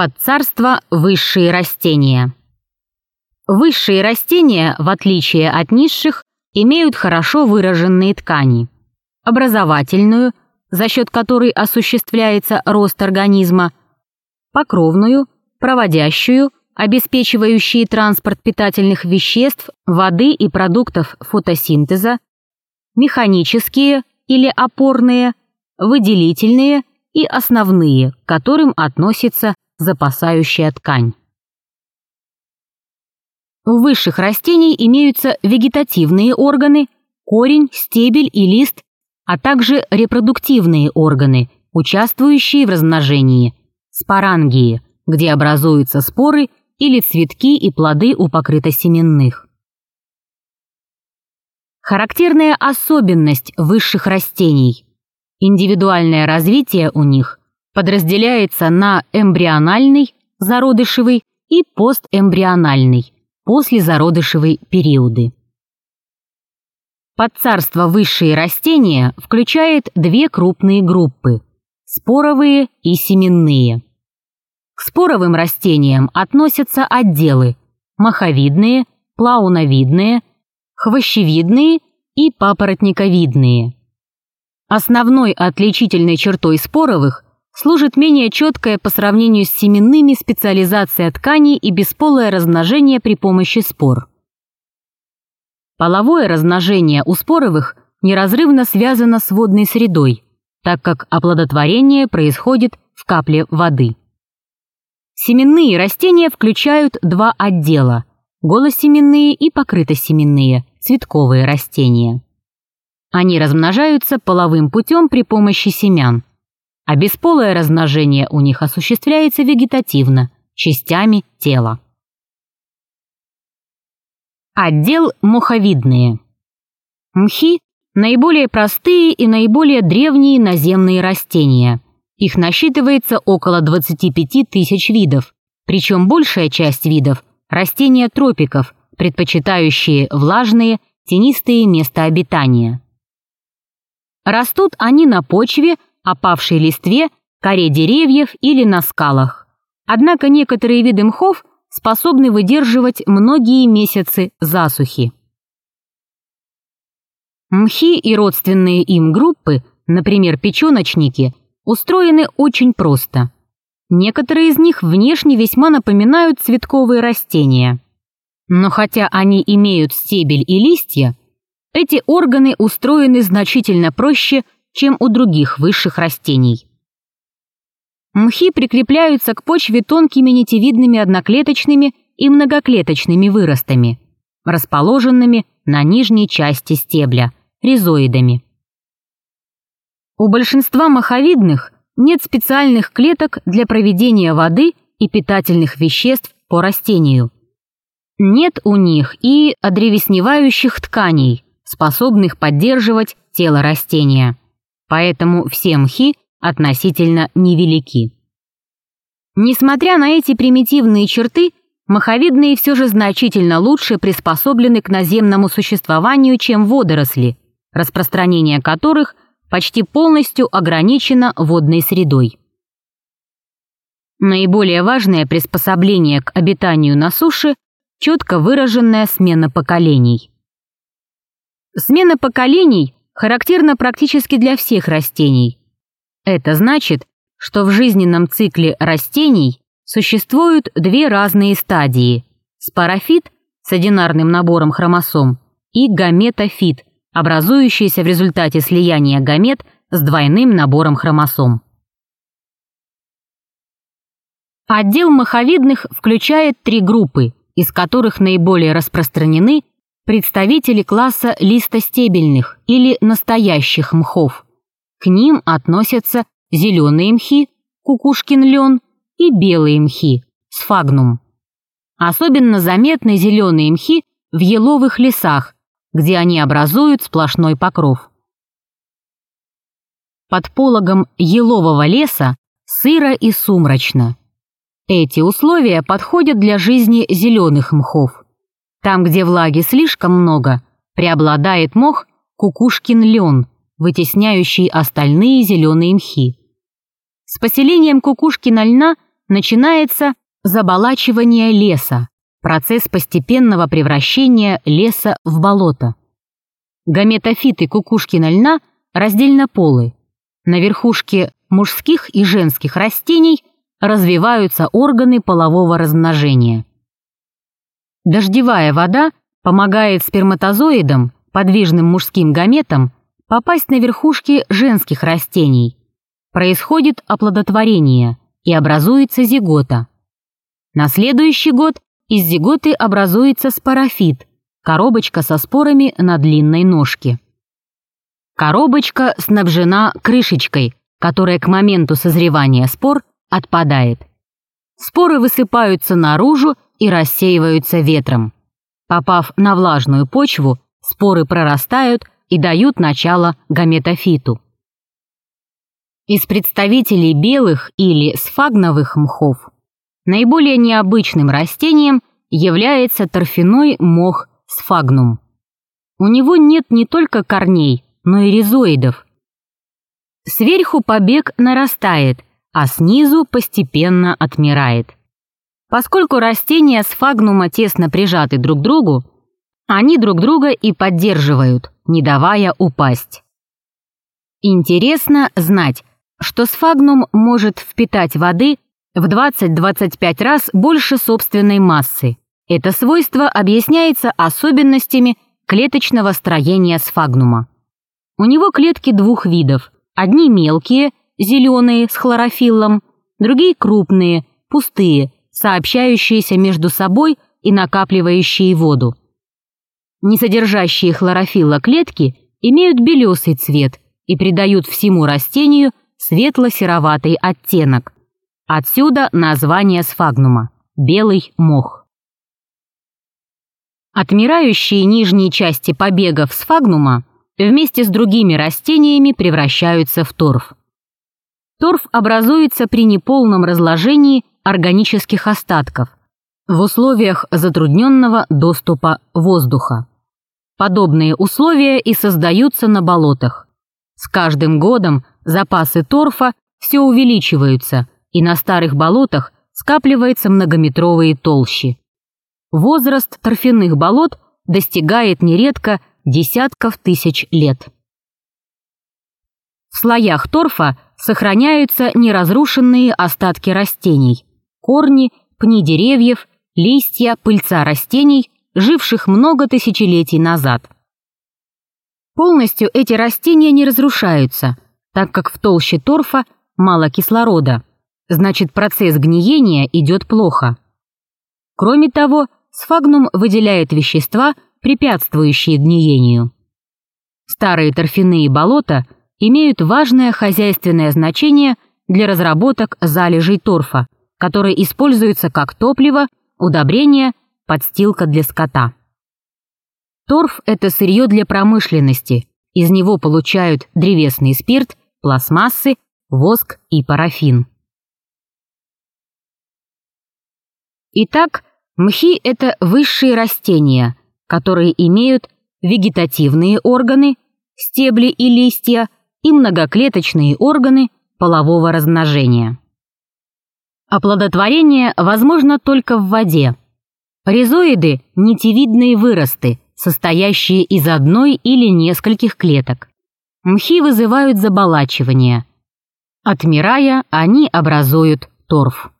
Подцарство высшие растения. Высшие растения, в отличие от низших, имеют хорошо выраженные ткани. Образовательную, за счет которой осуществляется рост организма, покровную, проводящую, обеспечивающие транспорт питательных веществ, воды и продуктов фотосинтеза, механические или опорные, выделительные и основные, к которым относится запасающая ткань. У высших растений имеются вегетативные органы, корень, стебель и лист, а также репродуктивные органы, участвующие в размножении, спорангии, где образуются споры или цветки и плоды у покрытосеменных. Характерная особенность высших растений – индивидуальное развитие у них подразделяется на эмбриональный, зародышевый и постэмбриональный, послезародышевый периоды. Подцарство высшие растения включает две крупные группы – споровые и семенные. К споровым растениям относятся отделы – маховидные, плауновидные, хвощевидные и папоротниковидные. Основной отличительной чертой споровых – служит менее четкая по сравнению с семенными специализация тканей и бесполое размножение при помощи спор. Половое размножение у споровых неразрывно связано с водной средой, так как оплодотворение происходит в капле воды. Семенные растения включают два отдела – голосеменные и покрытосеменные, цветковые растения. Они размножаются половым путем при помощи семян – а бесполое размножение у них осуществляется вегетативно, частями тела. Отдел муховидные. Мхи – наиболее простые и наиболее древние наземные растения. Их насчитывается около 25 тысяч видов, причем большая часть видов – растения тропиков, предпочитающие влажные, тенистые места обитания. Растут они на почве – опавшей листве, коре деревьев или на скалах. Однако некоторые виды мхов способны выдерживать многие месяцы засухи. Мхи и родственные им группы, например, печеночники, устроены очень просто. Некоторые из них внешне весьма напоминают цветковые растения. Но хотя они имеют стебель и листья, эти органы устроены значительно проще, чем у других высших растений. Мхи прикрепляются к почве тонкими нитевидными одноклеточными и многоклеточными выростами, расположенными на нижней части стебля, ризоидами. У большинства маховидных нет специальных клеток для проведения воды и питательных веществ по растению. Нет у них и одревесневающих тканей, способных поддерживать тело растения поэтому все мхи относительно невелики. Несмотря на эти примитивные черты, маховидные все же значительно лучше приспособлены к наземному существованию, чем водоросли, распространение которых почти полностью ограничено водной средой. Наиболее важное приспособление к обитанию на суше – четко выраженная смена поколений. Смена поколений характерно практически для всех растений. Это значит, что в жизненном цикле растений существуют две разные стадии – спорофит с одинарным набором хромосом и гаметофит, образующийся в результате слияния гамет с двойным набором хромосом. Отдел маховидных включает три группы, из которых наиболее распространены представители класса листостебельных или настоящих мхов. К ним относятся зеленые мхи, кукушкин лен и белые мхи, сфагнум. Особенно заметны зеленые мхи в еловых лесах, где они образуют сплошной покров. Под пологом елового леса сыро и сумрачно. Эти условия подходят для жизни зеленых мхов. Там, где влаги слишком много, преобладает мох кукушкин лен, вытесняющий остальные зеленые мхи. С поселением кукушкина льна начинается заболачивание леса, процесс постепенного превращения леса в болото. Гаметофиты кукушкина льна раздельно полы. На верхушке мужских и женских растений развиваются органы полового размножения. Дождевая вода помогает сперматозоидам, подвижным мужским гаметам, попасть на верхушки женских растений. Происходит оплодотворение и образуется зигота. На следующий год из зиготы образуется спорофит, коробочка со спорами на длинной ножке. Коробочка снабжена крышечкой, которая к моменту созревания спор отпадает. Споры высыпаются наружу и рассеиваются ветром. Попав на влажную почву, споры прорастают и дают начало гаметофиту. Из представителей белых или сфагновых мхов наиболее необычным растением является торфяной мох сфагнум. У него нет не только корней, но и ризоидов. Сверху побег нарастает, а снизу постепенно отмирает. Поскольку растения сфагнума тесно прижаты друг к другу, они друг друга и поддерживают, не давая упасть. Интересно знать, что сфагнум может впитать воды в 20-25 раз больше собственной массы. Это свойство объясняется особенностями клеточного строения сфагнума. У него клетки двух видов. Одни мелкие, зеленые, с хлорофиллом, другие крупные, пустые, сообщающиеся между собой и накапливающие воду. Несодержащие хлорофилла клетки имеют белесый цвет и придают всему растению светло-сероватый оттенок. Отсюда название сфагнума – белый мох. Отмирающие нижние части побегов сфагнума вместе с другими растениями превращаются в торф. Торф образуется при неполном разложении органических остатков в условиях затрудненного доступа воздуха. Подобные условия и создаются на болотах. С каждым годом запасы торфа все увеличиваются, и на старых болотах скапливается многометровые толщи. Возраст торфяных болот достигает нередко десятков тысяч лет. В слоях торфа сохраняются неразрушенные остатки растений, корни, пни деревьев, листья, пыльца растений, живших много тысячелетий назад. Полностью эти растения не разрушаются, так как в толще торфа мало кислорода, значит процесс гниения идет плохо. Кроме того, сфагнум выделяет вещества, препятствующие гниению. Старые торфяные болота имеют важное хозяйственное значение для разработок залежей торфа, которые используются как топливо, удобрение, подстилка для скота. Торф – это сырье для промышленности, из него получают древесный спирт, пластмассы, воск и парафин. Итак, Мхи – это высшие растения, которые имеют вегетативные органы, стебли и листья и многоклеточные органы полового размножения. Оплодотворение возможно только в воде. Ризоиды – нитевидные выросты, состоящие из одной или нескольких клеток. Мхи вызывают заболачивание. Отмирая, они образуют торф.